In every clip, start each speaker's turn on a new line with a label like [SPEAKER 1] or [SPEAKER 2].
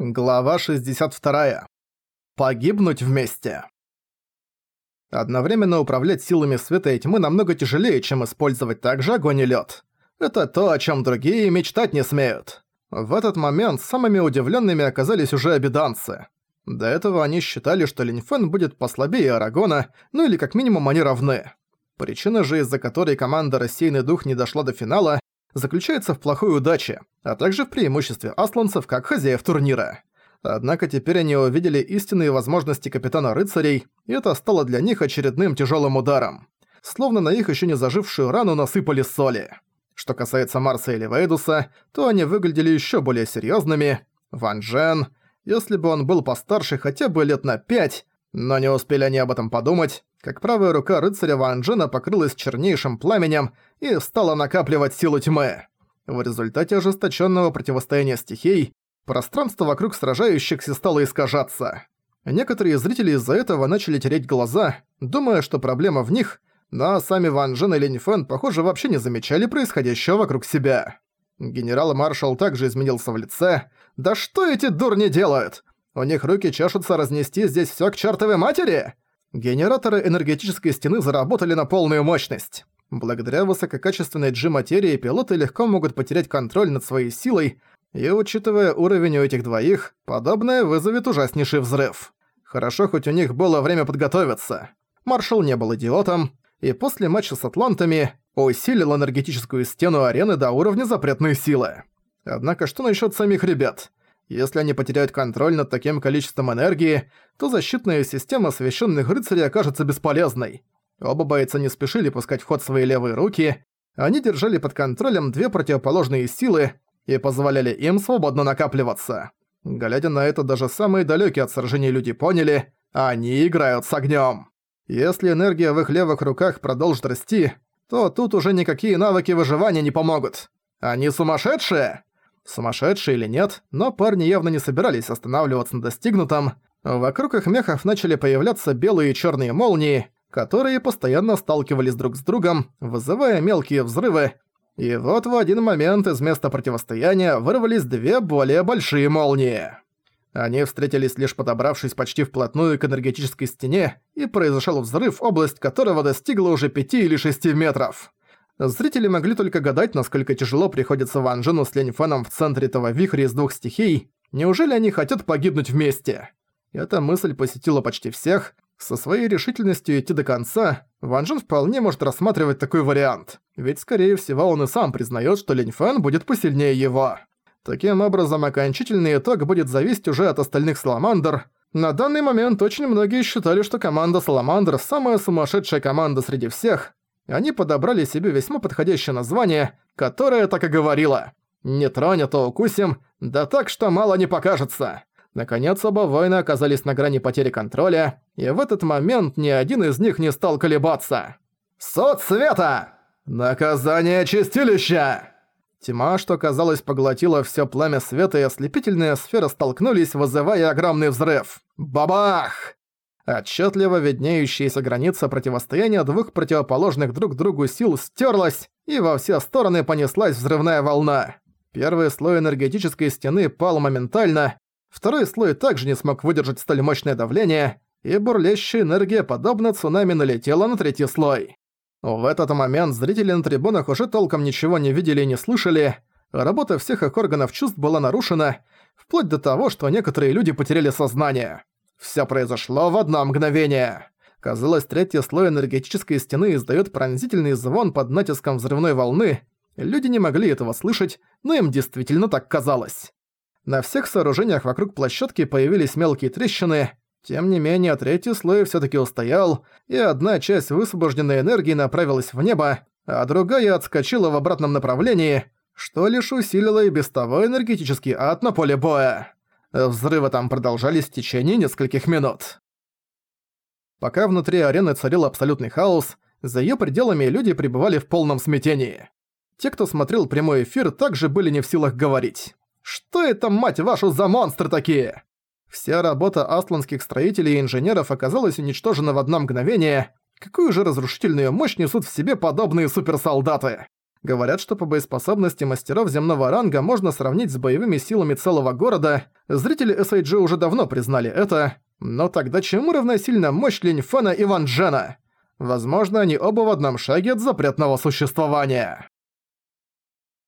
[SPEAKER 1] Глава 62. Погибнуть вместе. Одновременно управлять силами света и тьмы намного тяжелее, чем использовать также огонь и лёд. Это то, о чем другие мечтать не смеют. В этот момент самыми удивленными оказались уже обиданцы. До этого они считали, что Линьфен будет послабее Арагона, ну или как минимум они равны. Причина же, из-за которой команда «Рассеянный дух» не дошла до финала, заключается в плохой удаче, а также в преимуществе асланцев как хозяев турнира. Однако теперь они увидели истинные возможности капитана рыцарей, и это стало для них очередным тяжелым ударом. Словно на их еще не зажившую рану насыпали соли. Что касается Марса или Вейдуса, то они выглядели еще более серьезными. Ван Джен, если бы он был постарше хотя бы лет на пять, но не успели они об этом подумать, как правая рука рыцаря Ван Джена покрылась чернейшим пламенем и стала накапливать силу тьмы. В результате ожесточенного противостояния стихий пространство вокруг сражающихся стало искажаться. Некоторые зрители из-за этого начали тереть глаза, думая, что проблема в них, но сами Ван Джен и Линь Фэн, похоже, вообще не замечали происходящего вокруг себя. Генерал-маршал также изменился в лице. «Да что эти дурни делают? У них руки чешутся разнести здесь всё к чертовой матери!» Генераторы энергетической стены заработали на полную мощность. Благодаря высококачественной G-материи пилоты легко могут потерять контроль над своей силой, и учитывая уровень у этих двоих, подобное вызовет ужаснейший взрыв. Хорошо, хоть у них было время подготовиться. Маршал не был идиотом, и после матча с атлантами усилил энергетическую стену арены до уровня запретной силы. Однако что насчет самих ребят? Если они потеряют контроль над таким количеством энергии, то защитная система священных рыцарей окажется бесполезной. Оба бойца не спешили пускать в ход свои левые руки, они держали под контролем две противоположные силы и позволяли им свободно накапливаться. Глядя на это, даже самые далекие от сражений люди поняли, они играют с огнем. Если энергия в их левых руках продолжит расти, то тут уже никакие навыки выживания не помогут. Они сумасшедшие? Сумасшедшие или нет, но парни явно не собирались останавливаться на достигнутом. Вокруг их мехов начали появляться белые и черные молнии, которые постоянно сталкивались друг с другом, вызывая мелкие взрывы, и вот в один момент из места противостояния вырвались две более большие молнии. Они встретились лишь подобравшись почти вплотную к энергетической стене, и произошел взрыв, область которого достигла уже 5 или 6 метров. Зрители могли только гадать, насколько тяжело приходится Ван Джену с Лень Фэном в центре этого вихря из двух стихий. Неужели они хотят погибнуть вместе? Эта мысль посетила почти всех. Со своей решительностью идти до конца, Ван Джен вполне может рассматривать такой вариант. Ведь, скорее всего, он и сам признает, что Лень Фэн будет посильнее его. Таким образом, окончательный итог будет зависеть уже от остальных Саламандр. На данный момент очень многие считали, что команда Саламандр – самая сумасшедшая команда среди всех, они подобрали себе весьма подходящее название, которое так и говорило «Не тронь, а то укусим, да так, что мало не покажется». Наконец, оба воина оказались на грани потери контроля, и в этот момент ни один из них не стал колебаться. «Суд света! Наказание чистилища!» Тьма, что казалось, поглотила все пламя света, и ослепительная сфера столкнулись, вызывая огромный взрыв. Бабах! Отчетливо виднеющаяся граница противостояния двух противоположных друг другу сил стерлась, и во все стороны понеслась взрывная волна. Первый слой энергетической стены пал моментально, второй слой также не смог выдержать столь мощное давление, и бурлящая энергия, подобно цунами, налетела на третий слой. В этот момент зрители на трибунах уже толком ничего не видели и не слышали, работа всех их органов чувств была нарушена, вплоть до того, что некоторые люди потеряли сознание. Все произошло в одно мгновение. Казалось, третий слой энергетической стены издает пронзительный звон под натиском взрывной волны. Люди не могли этого слышать, но им действительно так казалось. На всех сооружениях вокруг площадки появились мелкие трещины. Тем не менее, третий слой все таки устоял, и одна часть высвобожденной энергии направилась в небо, а другая отскочила в обратном направлении, что лишь усилило и без того энергетический ад на поле боя. Взрывы там продолжались в течение нескольких минут. Пока внутри арены царил абсолютный хаос, за её пределами люди пребывали в полном смятении. Те, кто смотрел прямой эфир, также были не в силах говорить. «Что это, мать вашу, за монстры такие?» Вся работа асланских строителей и инженеров оказалась уничтожена в одно мгновение. Какую же разрушительную мощь несут в себе подобные суперсолдаты? Говорят, что по боеспособности мастеров земного ранга можно сравнить с боевыми силами целого города. Зрители SIG уже давно признали это. Но тогда чему равносильна мощь Линьфена и Ван Джена? Возможно, они оба в одном шаге от запретного существования.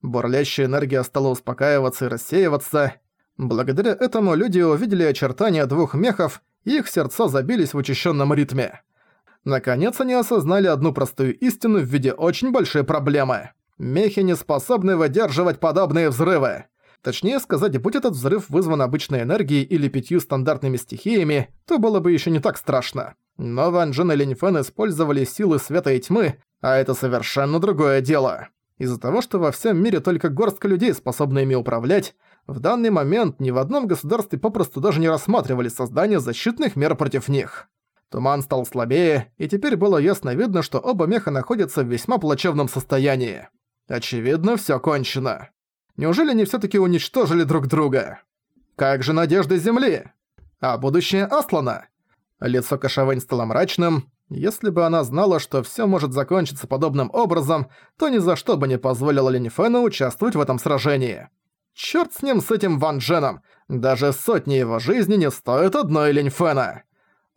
[SPEAKER 1] Бурлящая энергия стала успокаиваться и рассеиваться. Благодаря этому люди увидели очертания двух мехов, и их сердца забились в учащенном ритме. Наконец они осознали одну простую истину в виде очень большой проблемы. Мехи не способны выдерживать подобные взрывы. Точнее сказать, будь этот взрыв вызван обычной энергией или пятью стандартными стихиями, то было бы еще не так страшно. Но Ван Джен и Линь Фэн использовали силы света и тьмы, а это совершенно другое дело. Из-за того, что во всем мире только горстка людей способны ими управлять, в данный момент ни в одном государстве попросту даже не рассматривали создание защитных мер против них. Туман стал слабее, и теперь было ясно видно, что оба меха находятся в весьма плачевном состоянии. Очевидно, всё кончено. Неужели они всё-таки уничтожили друг друга? Как же надежды Земли? А будущее Аслана? Лицо Кашавэнь стало мрачным. Если бы она знала, что всё может закончиться подобным образом, то ни за что бы не позволила Линьфену участвовать в этом сражении. Чёрт с ним, с этим Ван Дженом! Даже сотни его жизни не стоят одной Линьфена!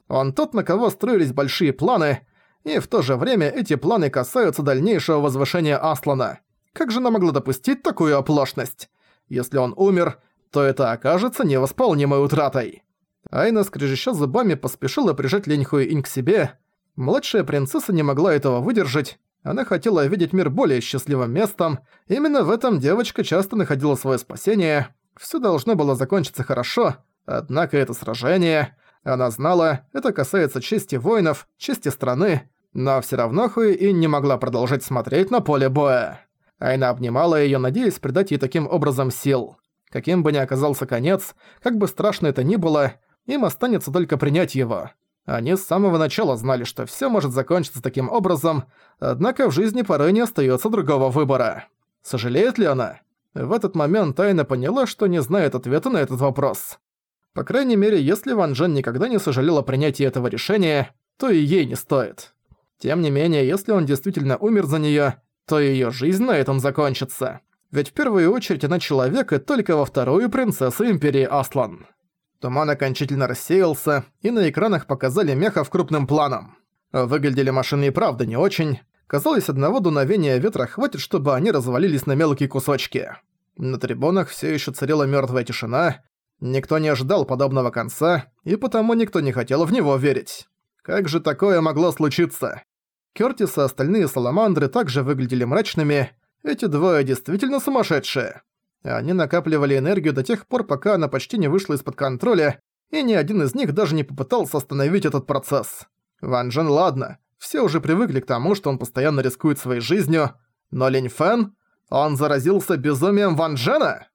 [SPEAKER 1] Он тот, на кого строились большие планы, и в то же время эти планы касаются дальнейшего возвышения Аслана. Как же она могла допустить такую оплошность? Если он умер, то это окажется невосполнимой утратой. Айна, скрежеща зубами, поспешила прижать Леньхуэ Инь к себе. Младшая принцесса не могла этого выдержать. Она хотела видеть мир более счастливым местом. Именно в этом девочка часто находила свое спасение. Всё должно было закончиться хорошо, однако это сражение... Она знала, это касается чести воинов, чести страны, но всё равно Хуи не могла продолжать смотреть на поле боя. Айна обнимала её, надеясь придать ей таким образом сил. Каким бы ни оказался конец, как бы страшно это ни было, им останется только принять его. Они с самого начала знали, что всё может закончиться таким образом, однако в жизни порой не остаётся другого выбора. Сожалеет ли она? В этот момент Айна поняла, что не знает ответа на этот вопрос. По крайней мере, если Ван Джен никогда не сожалел о принятии этого решения, то и ей не стоит. Тем не менее, если он действительно умер за неё, то её жизнь на этом закончится. Ведь в первую очередь она человек и только во вторую принцесса Империи Аслан. Туман окончательно рассеялся, и на экранах показали мехов крупным планом. Выглядели машины и правда не очень. Казалось, одного дуновения ветра хватит, чтобы они развалились на мелкие кусочки. На трибунах всё ещё царила мёртвая тишина, Никто не ожидал подобного конца, и потому никто не хотел в него верить. Как же такое могло случиться? Кёртис и остальные саламандры также выглядели мрачными. Эти двое действительно сумасшедшие. Они накапливали энергию до тех пор, пока она почти не вышла из-под контроля, и ни один из них даже не попытался остановить этот процесс. Ван Джен ладно, все уже привыкли к тому, что он постоянно рискует своей жизнью, но Линь Фэн, он заразился безумием Ван Джена?